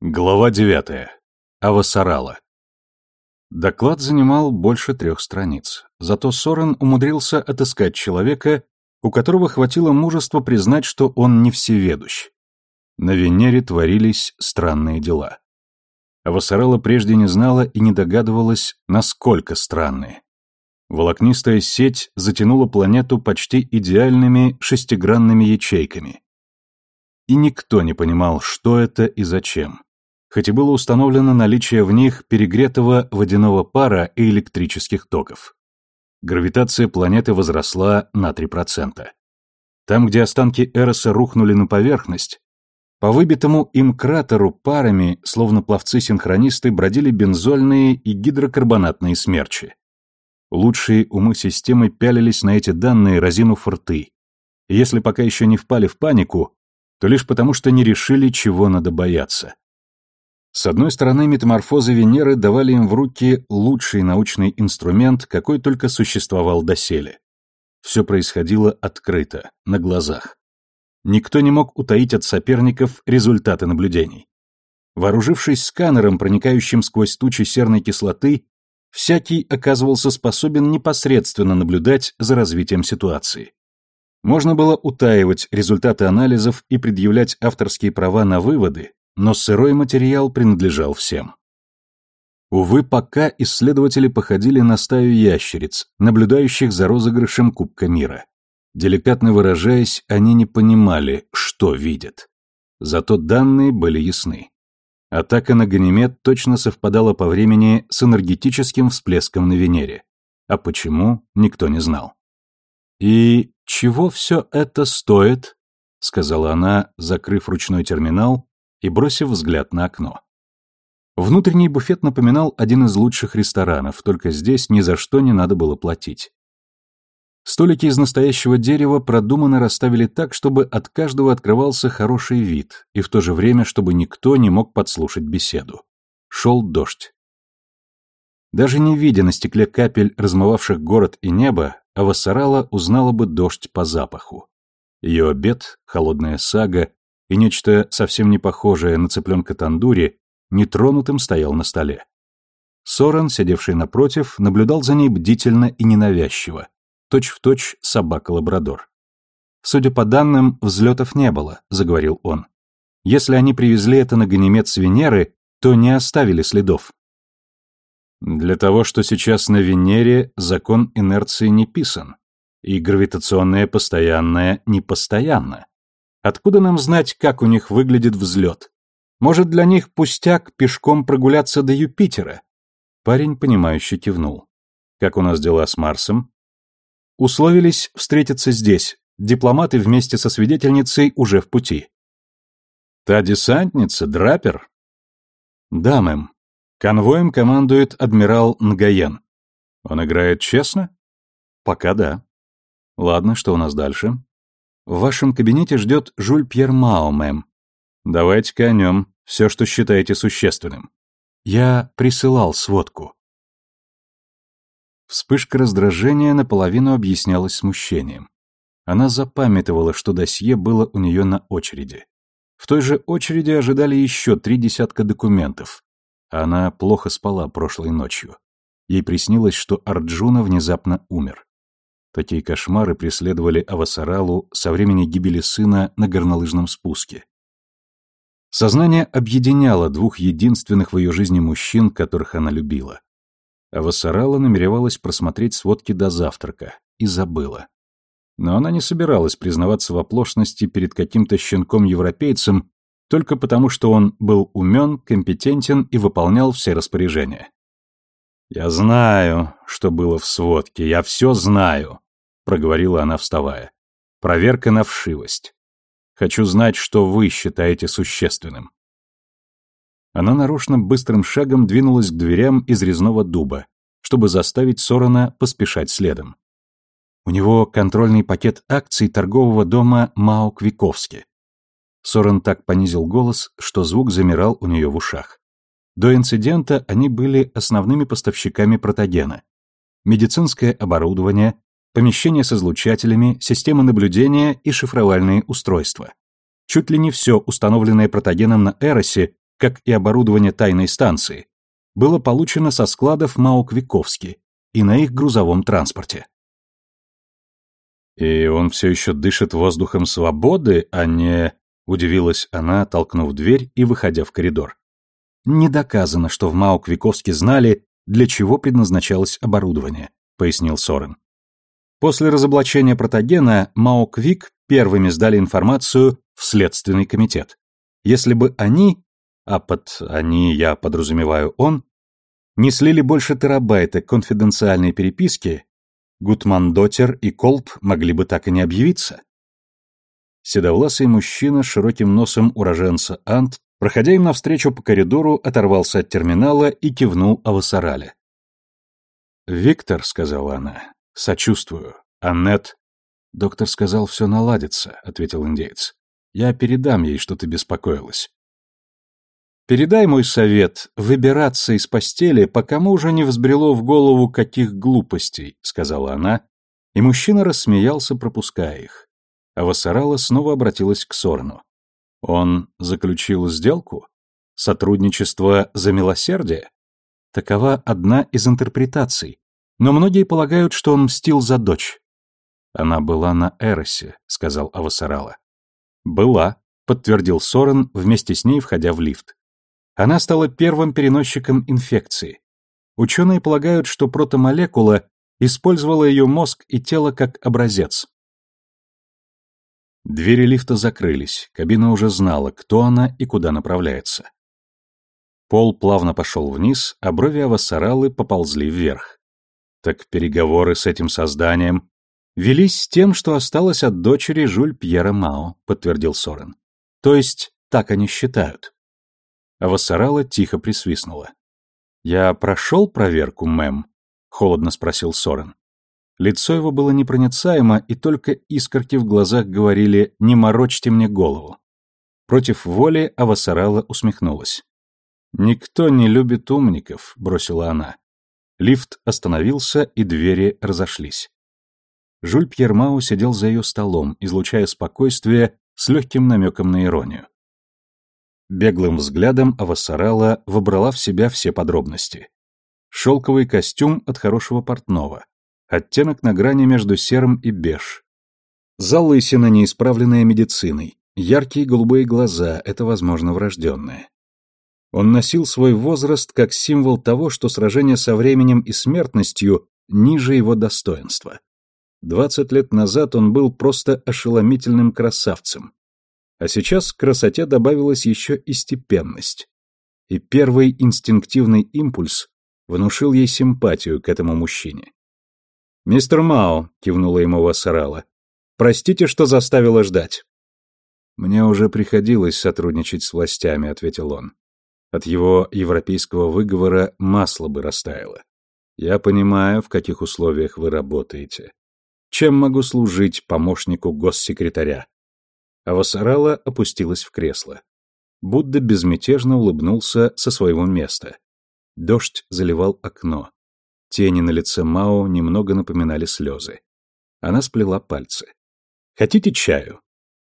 Глава 9. Авасарала. Доклад занимал больше трех страниц. Зато Сорен умудрился отыскать человека, у которого хватило мужества признать, что он не всеведущ. На Венере творились странные дела. Авасарала прежде не знала и не догадывалась, насколько странные. Волокнистая сеть затянула планету почти идеальными шестигранными ячейками. И никто не понимал, что это и зачем хоть и было установлено наличие в них перегретого водяного пара и электрических токов. Гравитация планеты возросла на 3%. Там, где останки Эроса рухнули на поверхность, по выбитому им кратеру парами, словно пловцы-синхронисты, бродили бензольные и гидрокарбонатные смерчи. Лучшие умы системы пялились на эти данные, разинув рты. Если пока еще не впали в панику, то лишь потому, что не решили, чего надо бояться. С одной стороны, метаморфозы Венеры давали им в руки лучший научный инструмент, какой только существовал доселе. Все происходило открыто, на глазах. Никто не мог утаить от соперников результаты наблюдений. Вооружившись сканером, проникающим сквозь тучи серной кислоты, всякий оказывался способен непосредственно наблюдать за развитием ситуации. Можно было утаивать результаты анализов и предъявлять авторские права на выводы, но сырой материал принадлежал всем. Увы, пока исследователи походили на стаю ящериц, наблюдающих за розыгрышем Кубка мира. Деликатно выражаясь, они не понимали, что видят. Зато данные были ясны. Атака на Ганимед точно совпадала по времени с энергетическим всплеском на Венере. А почему, никто не знал. «И чего все это стоит?» — сказала она, закрыв ручной терминал и бросив взгляд на окно. Внутренний буфет напоминал один из лучших ресторанов, только здесь ни за что не надо было платить. Столики из настоящего дерева продуманно расставили так, чтобы от каждого открывался хороший вид, и в то же время, чтобы никто не мог подслушать беседу. Шел дождь. Даже не видя на стекле капель, размывавших город и небо, Авасарала узнала бы дождь по запаху. Ее обед, холодная сага, и нечто совсем не похожее на цыпленка тандури нетронутым стоял на столе. Сорен, сидевший напротив, наблюдал за ней бдительно и ненавязчиво, точь-в-точь собака-лабрадор. «Судя по данным, взлетов не было», — заговорил он. «Если они привезли это на Ганимед с Венеры, то не оставили следов». Для того, что сейчас на Венере, закон инерции не писан, и гравитационное постоянное непостоянно. Откуда нам знать, как у них выглядит взлет? Может, для них пустяк пешком прогуляться до Юпитера? Парень, понимающе кивнул. Как у нас дела с Марсом? Условились встретиться здесь. Дипломаты вместе со свидетельницей уже в пути. Та десантница, Драпер? Да, мэм. Конвоем командует адмирал Нгаен. Он играет честно? Пока да. Ладно, что у нас дальше? В вашем кабинете ждет Жюль Пьер Мао, мэм. Давайте-ка о нем, все, что считаете существенным. Я присылал сводку. Вспышка раздражения наполовину объяснялась смущением. Она запамятовала, что досье было у нее на очереди. В той же очереди ожидали еще три десятка документов. Она плохо спала прошлой ночью. Ей приснилось, что Арджуна внезапно умер. Такие кошмары преследовали Авасаралу со времени гибели сына на горнолыжном спуске. Сознание объединяло двух единственных в ее жизни мужчин, которых она любила. Авасарала намеревалась просмотреть сводки до завтрака и забыла. Но она не собиралась признаваться в оплошности перед каким-то щенком-европейцем только потому, что он был умен, компетентен и выполнял все распоряжения. «Я знаю, что было в сводке, я все знаю», — проговорила она, вставая. «Проверка на вшивость. Хочу знать, что вы считаете существенным». Она нарочно быстрым шагом двинулась к дверям из резного дуба, чтобы заставить Сорона поспешать следом. У него контрольный пакет акций торгового дома Мао Квиковски. Сорен так понизил голос, что звук замирал у нее в ушах. До инцидента они были основными поставщиками протогена. Медицинское оборудование, помещения с излучателями, системы наблюдения и шифровальные устройства. Чуть ли не все, установленное протогеном на Эросе, как и оборудование тайной станции, было получено со складов Мауквиковски и на их грузовом транспорте. «И он все еще дышит воздухом свободы, а не...» — удивилась она, толкнув дверь и выходя в коридор. «Не доказано, что в Мауквиковске знали, для чего предназначалось оборудование», — пояснил Сорен. После разоблачения протогена Мауквик первыми сдали информацию в Следственный комитет. Если бы они, а под «они» я подразумеваю он, не слили больше терабайта конфиденциальной переписки, Гутман Дотер и Колб могли бы так и не объявиться. Седовласый мужчина с широким носом уроженца Ант, проходя им навстречу по коридору, оторвался от терминала и кивнул Авасарале. «Виктор», — сказала она, — «сочувствую. Аннет...» «Доктор сказал, все наладится», — ответил индеец. «Я передам ей, что ты беспокоилась. Передай мой совет выбираться из постели, пока мужа не взбрело в голову каких глупостей, сказала она, и мужчина рассмеялся, пропуская их. А Вассарала снова обратилась к Сорну. Он заключил сделку? Сотрудничество за милосердие? Такова одна из интерпретаций, но многие полагают, что он мстил за дочь. Она была на Эросе, сказал Авасарала. Была, подтвердил Сорен, вместе с ней входя в лифт. Она стала первым переносчиком инфекции. Ученые полагают, что протомолекула использовала ее мозг и тело как образец. Двери лифта закрылись, кабина уже знала, кто она и куда направляется. Пол плавно пошел вниз, а брови Авасаралы поползли вверх. Так переговоры с этим созданием велись с тем, что осталось от дочери Жюль Пьера Мао, подтвердил Сорен. То есть, так они считают. А Вассарала тихо присвистнула. «Я прошел проверку, мэм?» — холодно спросил Сорен. Лицо его было непроницаемо, и только искорки в глазах говорили «не морочьте мне голову». Против воли Авасарала усмехнулась. «Никто не любит умников», — бросила она. Лифт остановился, и двери разошлись. Жюль Пьермау сидел за ее столом, излучая спокойствие с легким намеком на иронию. Беглым взглядом Авасарала вобрала в себя все подробности. Шелковый костюм от хорошего портного. Оттенок на грани между серым и беж. Залысина, неисправленная медициной. Яркие голубые глаза — это, возможно, врожденное. Он носил свой возраст как символ того, что сражение со временем и смертностью ниже его достоинства. Двадцать лет назад он был просто ошеломительным красавцем. А сейчас к красоте добавилась еще и степенность. И первый инстинктивный импульс внушил ей симпатию к этому мужчине. «Мистер Мао», — кивнула ему Вассарала, — «простите, что заставила ждать». «Мне уже приходилось сотрудничать с властями», — ответил он. От его европейского выговора масло бы растаяло. «Я понимаю, в каких условиях вы работаете. Чем могу служить помощнику госсекретаря?» а Вассарала опустилась в кресло. Будда безмятежно улыбнулся со своего места. Дождь заливал окно. Тени на лице Мао немного напоминали слезы. Она сплела пальцы. «Хотите чаю?»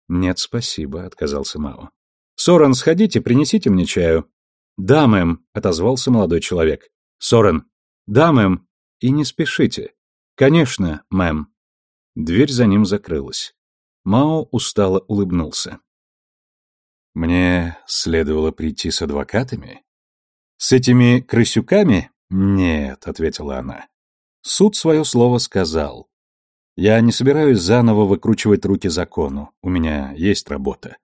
«Нет, спасибо», — отказался Мао. «Сорен, сходите, принесите мне чаю». «Да, мэм», — отозвался молодой человек. «Сорен». «Да, мэм». «И не спешите». «Конечно, мэм». Дверь за ним закрылась. Мао устало улыбнулся. «Мне следовало прийти с адвокатами?» «С этими крысюками?» «Нет», — ответила она. «Суд свое слово сказал. Я не собираюсь заново выкручивать руки закону. У меня есть работа».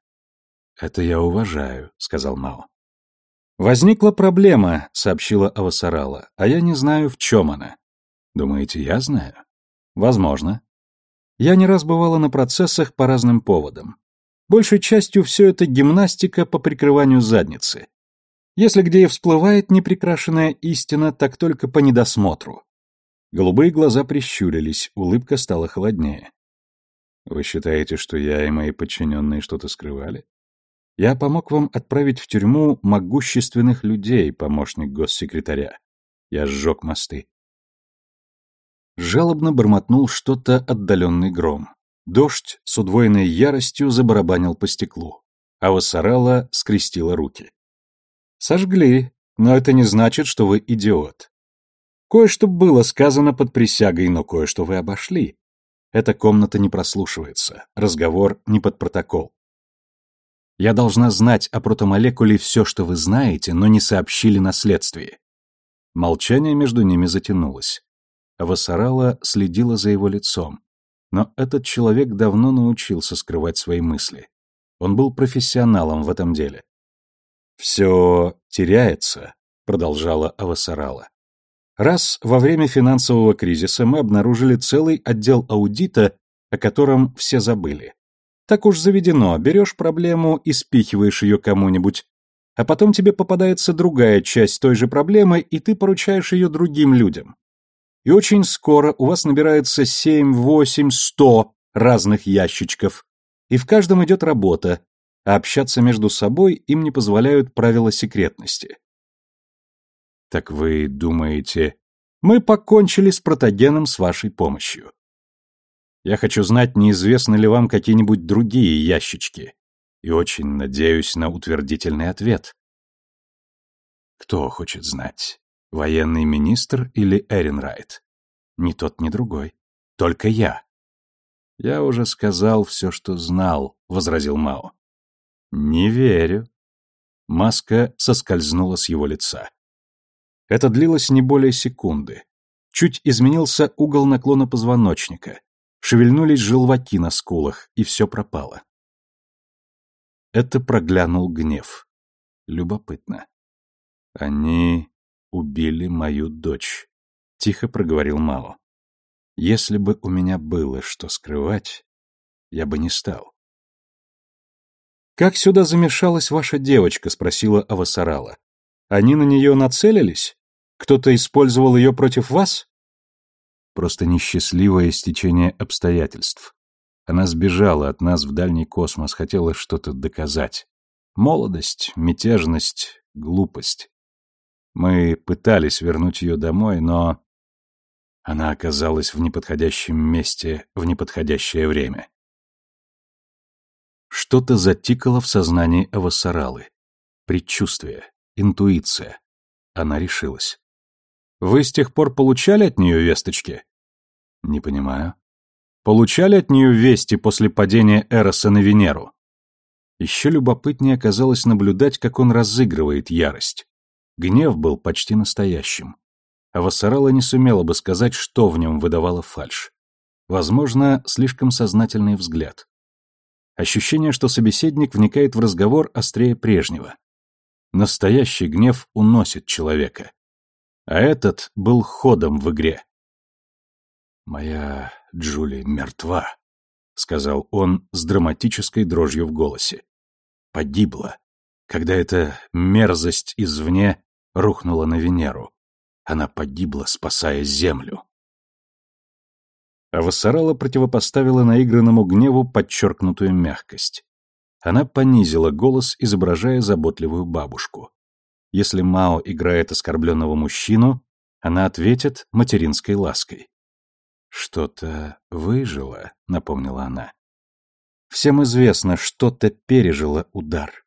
«Это я уважаю», — сказал Мао. «Возникла проблема», — сообщила Авасарала, — «а я не знаю, в чем она». «Думаете, я знаю?» «Возможно. Я не раз бывала на процессах по разным поводам. Большей частью все это гимнастика по прикрыванию задницы. Если где и всплывает неприкрашенная истина, так только по недосмотру. Голубые глаза прищурились, улыбка стала холоднее. Вы считаете, что я и мои подчиненные что-то скрывали? Я помог вам отправить в тюрьму могущественных людей, помощник госсекретаря. Я сжег мосты. Жалобно бормотнул что-то отдаленный гром. Дождь с удвоенной яростью забарабанил по стеклу, а Вассарала скрестила руки. Сожгли, но это не значит, что вы идиот. Кое-что было сказано под присягой, но кое-что вы обошли. Эта комната не прослушивается, разговор не под протокол. Я должна знать о протомолекуле все, что вы знаете, но не сообщили на следствии. Молчание между ними затянулось. Вассарала следила за его лицом. Но этот человек давно научился скрывать свои мысли. Он был профессионалом в этом деле. «Все теряется», — продолжала Авасарала. «Раз во время финансового кризиса мы обнаружили целый отдел аудита, о котором все забыли. Так уж заведено, берешь проблему и спихиваешь ее кому-нибудь, а потом тебе попадается другая часть той же проблемы, и ты поручаешь ее другим людям. И очень скоро у вас набирается семь, восемь, сто разных ящичков, и в каждом идет работа, а общаться между собой им не позволяют правила секретности. Так вы думаете, мы покончили с протогеном с вашей помощью? Я хочу знать, неизвестны ли вам какие-нибудь другие ящички, и очень надеюсь на утвердительный ответ. Кто хочет знать? Военный министр или Эренрайт? Ни тот, ни другой. Только я. Я уже сказал все, что знал, возразил Мао. Не верю. Маска соскользнула с его лица. Это длилось не более секунды. Чуть изменился угол наклона позвоночника. Шевельнулись желваки на скулах, и все пропало. Это проглянул гнев. Любопытно. Они убили мою дочь, тихо проговорил Мао. Если бы у меня было что скрывать, я бы не стал. Как сюда замешалась ваша девочка, спросила Авасарала. Они на нее нацелились? Кто-то использовал ее против вас? Просто несчастливое стечение обстоятельств. Она сбежала от нас в дальний космос, хотела что-то доказать. Молодость, мятежность, глупость. Мы пытались вернуть ее домой, но... Она оказалась в неподходящем месте в неподходящее время. Что-то затикало в сознании Авасаралы. Предчувствие, интуиция. Она решилась. «Вы с тех пор получали от нее весточки?» «Не понимаю». «Получали от нее вести после падения Эроса на Венеру?» Еще любопытнее оказалось наблюдать, как он разыгрывает ярость. Гнев был почти настоящим. А не сумела бы сказать, что в нем выдавало фальшь. Возможно, слишком сознательный взгляд. Ощущение, что собеседник вникает в разговор острее прежнего. Настоящий гнев уносит человека. А этот был ходом в игре. «Моя Джули мертва», — сказал он с драматической дрожью в голосе. «Погибла, когда эта мерзость извне рухнула на Венеру. Она погибла, спасая Землю. А Вассарала противопоставила наигранному гневу подчеркнутую мягкость. Она понизила голос, изображая заботливую бабушку. Если Мао играет оскорбленного мужчину, она ответит материнской лаской. «Что-то выжило», — напомнила она. «Всем известно, что-то пережило удар.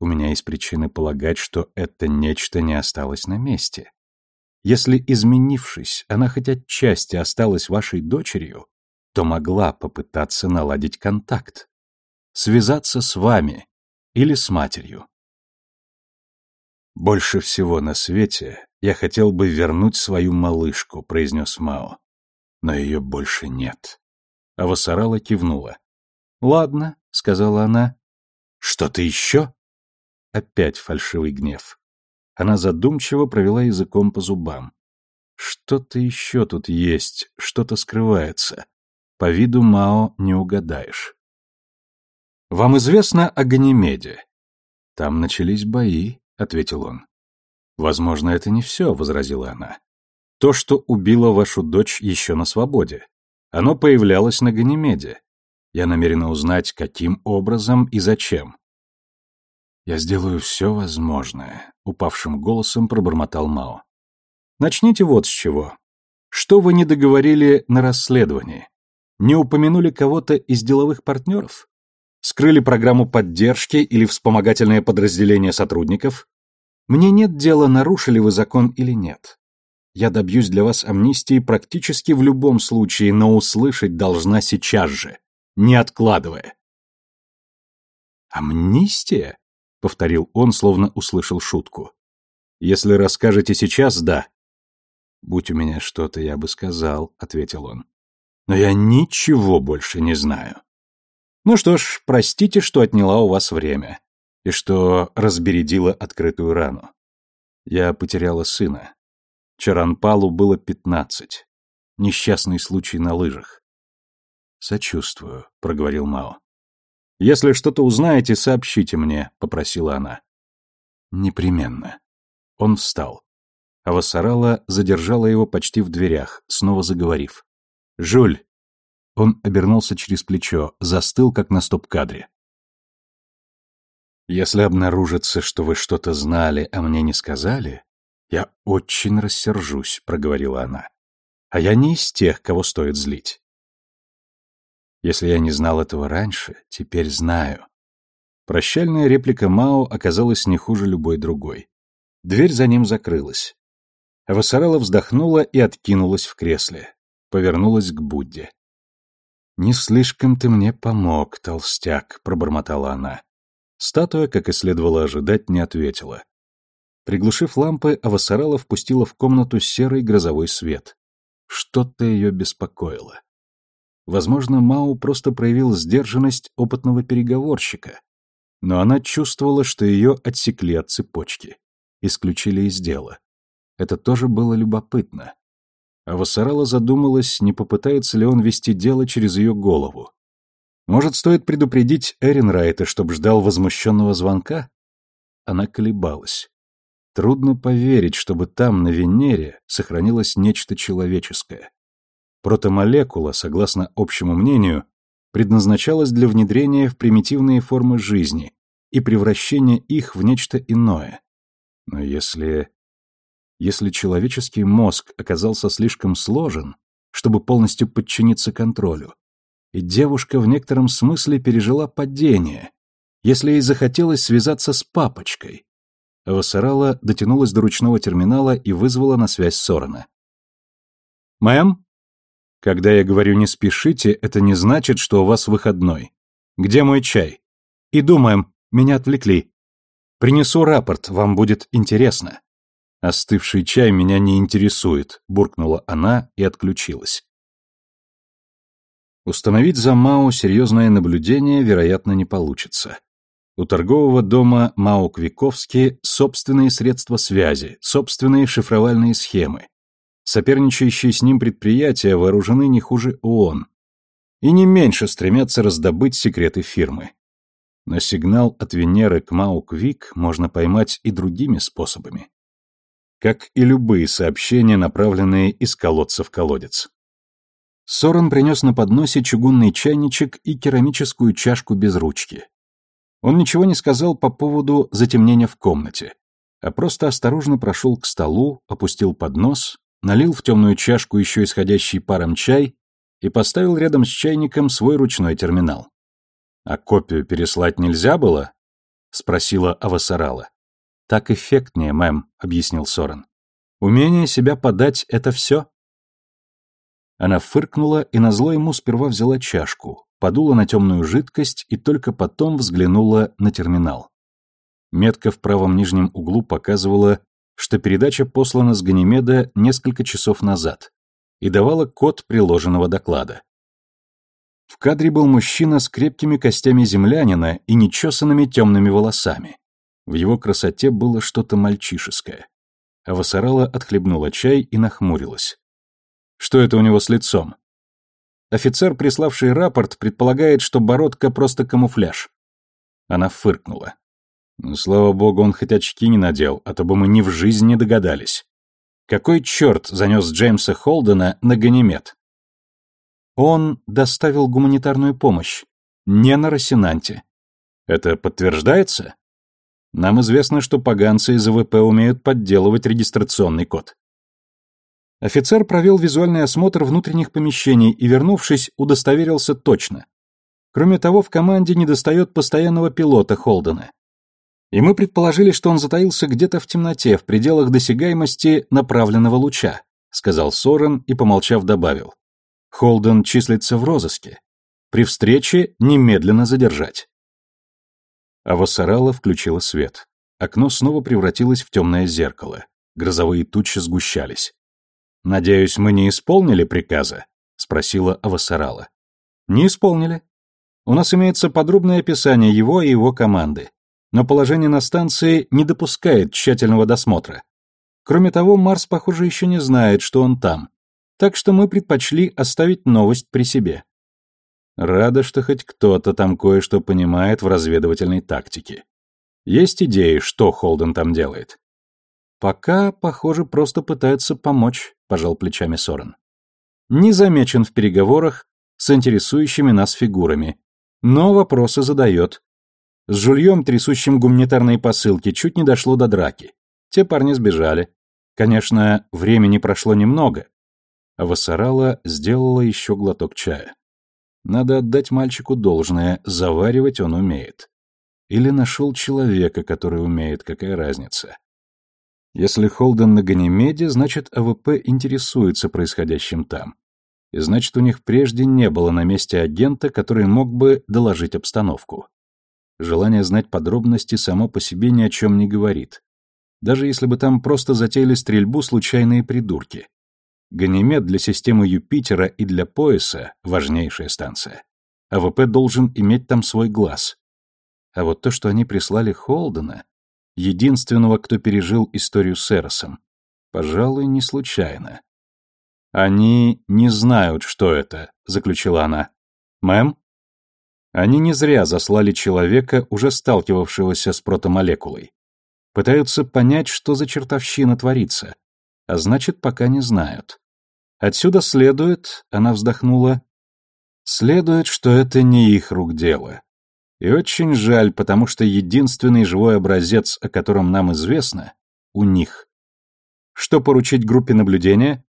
У меня есть причины полагать, что это нечто не осталось на месте. Если, изменившись, она хоть отчасти осталась вашей дочерью, то могла попытаться наладить контакт. Связаться с вами или с матерью. «Больше всего на свете я хотел бы вернуть свою малышку», — произнес Мао. «Но ее больше нет». А Вассарала кивнула. «Ладно», — сказала она. «Что-то еще?» Опять фальшивый гнев. Она задумчиво провела языком по зубам. Что-то еще тут есть, что-то скрывается. По виду Мао не угадаешь. «Вам известно о Ганимеде?» «Там начались бои», — ответил он. «Возможно, это не все», — возразила она. «То, что убило вашу дочь, еще на свободе. Оно появлялось на Ганимеде. Я намерена узнать, каким образом и зачем. «Я сделаю все возможное», — упавшим голосом пробормотал Мао. «Начните вот с чего. Что вы не договорили на расследовании? Не упомянули кого-то из деловых партнеров? Скрыли программу поддержки или вспомогательное подразделение сотрудников? Мне нет дела, нарушили вы закон или нет. Я добьюсь для вас амнистии практически в любом случае, но услышать должна сейчас же, не откладывая. «Амнистия?» — повторил он, словно услышал шутку. «Если расскажете сейчас, да». «Будь у меня что-то, я бы сказал», — ответил он. «Но я ничего больше не знаю». «Ну что ж, простите, что отняла у вас время и что разбередила открытую рану. Я потеряла сына. Чаранпалу было пятнадцать. Несчастный случай на лыжах. «Сочувствую», — проговорил Мао. «Если что-то узнаете, сообщите мне», — попросила она. «Непременно». Он встал. А Вассарала задержала его почти в дверях, снова заговорив. «Жуль!» Он обернулся через плечо, застыл, как на стоп-кадре. «Если обнаружится, что вы что-то знали, а мне не сказали, я очень рассержусь», — проговорила она. «А я не из тех, кого стоит злить. Если я не знал этого раньше, теперь знаю». Прощальная реплика Мао оказалась не хуже любой другой. Дверь за ним закрылась. Вассарала вздохнула и откинулась в кресле. Повернулась к Будде. «Не слишком ты мне помог, толстяк», — пробормотала она. Статуя, как и следовало ожидать, не ответила. Приглушив лампы, Авасарала впустила в комнату серый грозовой свет. Что-то ее беспокоило. Возможно, Мау просто проявил сдержанность опытного переговорщика, но она чувствовала, что ее отсекли от цепочки, исключили из дела. Это тоже было любопытно. А Вассарала задумалась, не попытается ли он вести дело через ее голову. Может, стоит предупредить Эренрайта, чтоб ждал возмущенного звонка? Она колебалась. Трудно поверить, чтобы там, на Венере, сохранилось нечто человеческое. Протомолекула, согласно общему мнению, предназначалась для внедрения в примитивные формы жизни и превращения их в нечто иное. Но если... Если человеческий мозг оказался слишком сложен, чтобы полностью подчиниться контролю, и девушка в некотором смысле пережила падение, если ей захотелось связаться с папочкой. Вассарала дотянулась до ручного терминала и вызвала на связь Сорона. «Мэм?» «Когда я говорю «не спешите», это не значит, что у вас выходной. Где мой чай?» «Иду, мэм, меня отвлекли. Принесу рапорт, вам будет интересно». «Остывший чай меня не интересует», — буркнула она и отключилась. Установить за Мао серьезное наблюдение, вероятно, не получится. У торгового дома Мао Квиковски собственные средства связи, собственные шифровальные схемы. Соперничающие с ним предприятия вооружены не хуже ООН. И не меньше стремятся раздобыть секреты фирмы. Но сигнал от Венеры к Мао Квик можно поймать и другими способами. Как и любые сообщения, направленные из колодца в колодец. Сорен принес на подносе чугунный чайничек и керамическую чашку без ручки. Он ничего не сказал по поводу затемнения в комнате, а просто осторожно прошел к столу, опустил поднос, налил в темную чашку еще исходящий паром чай и поставил рядом с чайником свой ручной терминал. «А копию переслать нельзя было?» — спросила Авасарала. «Так эффектнее, мэм», — объяснил Сорен. «Умение себя подать — это все?» Она фыркнула и назло ему сперва взяла чашку, подула на темную жидкость и только потом взглянула на терминал. Метка в правом нижнем углу показывала, что передача послана с Ганимеда несколько часов назад и давала код приложенного доклада. В кадре был мужчина с крепкими костями землянина и нечесанными темными волосами. В его красоте было что-то мальчишеское. А Вассарала отхлебнула чай и нахмурилась. Что это у него с лицом? Офицер, приславший рапорт, предполагает, что бородка просто камуфляж. Она фыркнула. Ну, слава богу, он хоть очки не надел, а то бы мы ни в жизни не догадались. Какой черт занес Джеймса Холдена на Ганимед? Он доставил гуманитарную помощь. Не на Росинанте. Это подтверждается? Нам известно, что поганцы из АВП умеют подделывать регистрационный код. Офицер провел визуальный осмотр внутренних помещений и, вернувшись, удостоверился точно. Кроме того, в команде недостает постоянного пилота Холдена. И мы предположили, что он затаился где-то в темноте, в пределах досягаемости направленного луча, сказал Сорен и, помолчав, добавил. Холден числится в розыске. При встрече немедленно задержать. Авасарала включила свет. Окно снова превратилось в темное зеркало. Грозовые тучи сгущались. «Надеюсь, мы не исполнили приказа?» — спросила Авасарала. «Не исполнили. У нас имеется подробное описание его и его команды но положение на станции не допускает тщательного досмотра. Кроме того, Марс, похоже, еще не знает, что он там, так что мы предпочли оставить новость при себе. Рада, что хоть кто-то там кое-что понимает в разведывательной тактике. Есть идеи, что Холден там делает? Пока, похоже, просто пытается помочь, пожал плечами Сорен. Не замечен в переговорах с интересующими нас фигурами, но вопросы задает, с жульем, трясущим гуманитарные посылки, чуть не дошло до драки. Те парни сбежали. Конечно, времени прошло немного. Авасарала сделала еще глоток чая. Надо отдать мальчику должное, заваривать он умеет. Или нашел человека, который умеет, какая разница. Если Холден на Ганимеде, значит, АВП интересуется происходящим там. И значит, у них прежде не было на месте агента, который мог бы доложить обстановку. Желание знать подробности само по себе ни о чем не говорит. Даже если бы там просто затеяли стрельбу случайные придурки. Ганимед для системы Юпитера и для пояса – важнейшая станция. АВП должен иметь там свой глаз. А вот то, что они прислали Холдена, единственного, кто пережил историю с Эросом, пожалуй, не случайно. «Они не знают, что это», — заключила она. «Мэм?» Они не зря заслали человека, уже сталкивавшегося с протомолекулой. Пытаются понять, что за чертовщина творится, а значит, пока не знают. Отсюда следует, она вздохнула, следует, что это не их рук дело. И очень жаль, потому что единственный живой образец, о котором нам известно, у них. Что поручить группе наблюдения?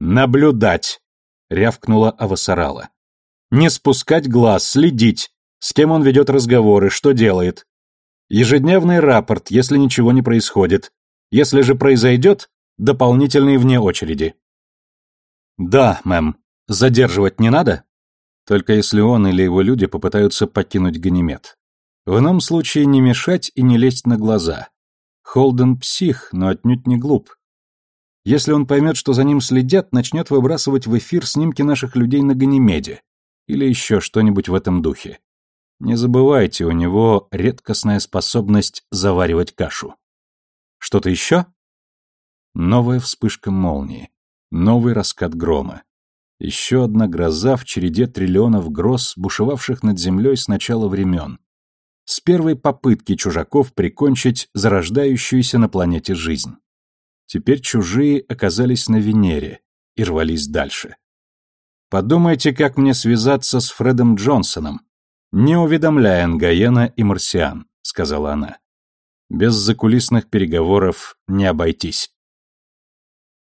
Наблюдать, рявкнула Авасарала. Не спускать глаз, следить, с кем он ведет разговоры, что делает. Ежедневный рапорт, если ничего не происходит. Если же произойдет, дополнительные вне очереди. Да, мэм. Задерживать не надо? Только если он или его люди попытаются покинуть Ганимед. В ином случае не мешать и не лезть на глаза. Холден псих, но отнюдь не глуп. Если он поймет, что за ним следят, начнет выбрасывать в эфир снимки наших людей на Ганимеде или еще что-нибудь в этом духе. Не забывайте, у него редкостная способность заваривать кашу. Что-то еще? Новая вспышка молнии, новый раскат грома. Еще одна гроза в череде триллионов гроз, бушевавших над землей с начала времен. С первой попытки чужаков прикончить зарождающуюся на планете жизнь. Теперь чужие оказались на Венере и рвались дальше. Подумайте, как мне связаться с Фредом Джонсоном, не уведомляя Нгаена и марсиан», — сказала она. «Без закулисных переговоров не обойтись».